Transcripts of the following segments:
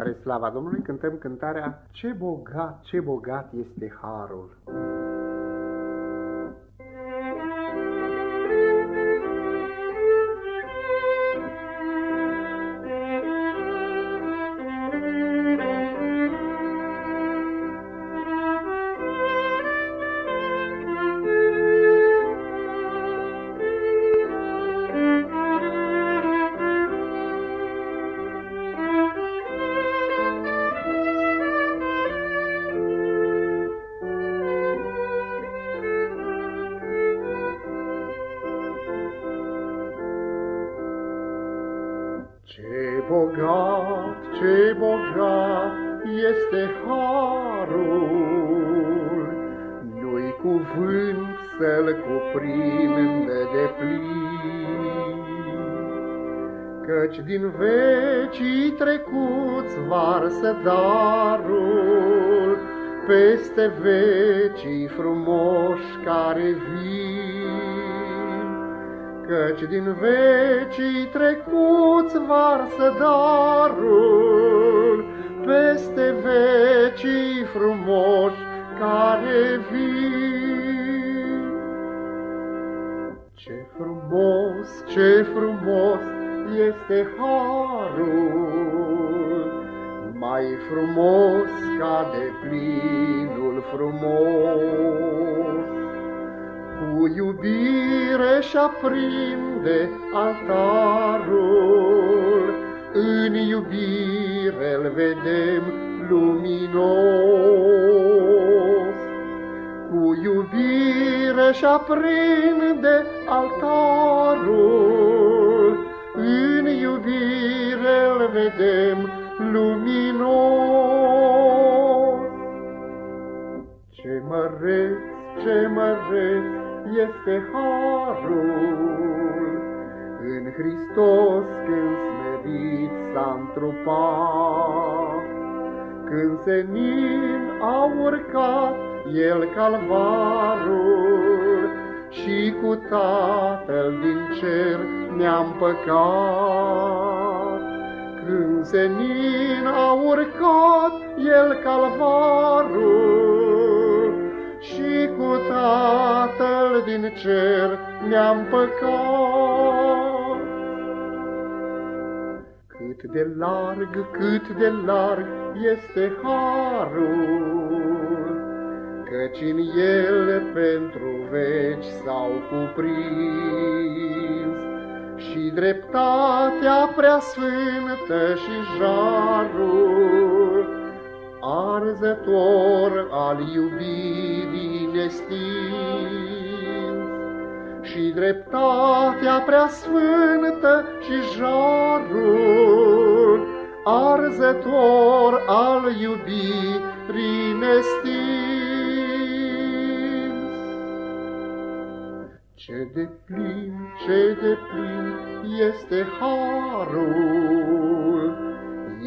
Spre slava Domnului cântăm cântarea Ce bogat, ce bogat este harul. Bogat, ce bogat este harul, Nu-i cuvânt să-l cuprindă de plin. Căci din vecii trecuți varsă darul, Peste vecii frumoși care vin. Căci din vecii trecuți varsă darul Peste vecii frumoși care vin. Ce frumos, ce frumos este harul, Mai frumos ca de plinul frumos. Iubire și aprinde altarul, În iubire îl vedem luminos. Cu iubire și aprinde altarul, În iubire îl vedem luminos. Ce măreț, ce măreț este harul, În Hristos când smerit s-a întrupat, Când senin a urcat el calvarul, Și cu Tatăl din cer ne-am păcat. Când senin a urcat el calvarul, Și cu Tatăl din cer ne-am păcat. Cât de larg, cât de larg este harul, Căci în el pentru veci s-au cuprins, Și dreptatea prea sfântă și jarul, Arzător al iubirii nestins. Și dreptatea prea sfântă și jarul, Arzător al iubirii nestins. Ce de plin, ce de plin este harul,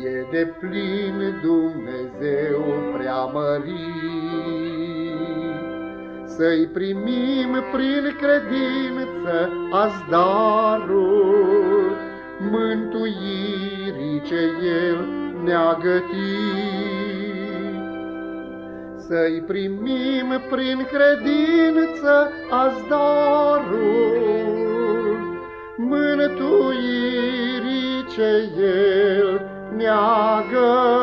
E de plin Dumnezeu preamărit. Să-i primim prin credință azi darul, Mântuirii ce El ne-a gătit. Să-i primim prin credință azi darul, Mântuirii ce El ne-a gătit.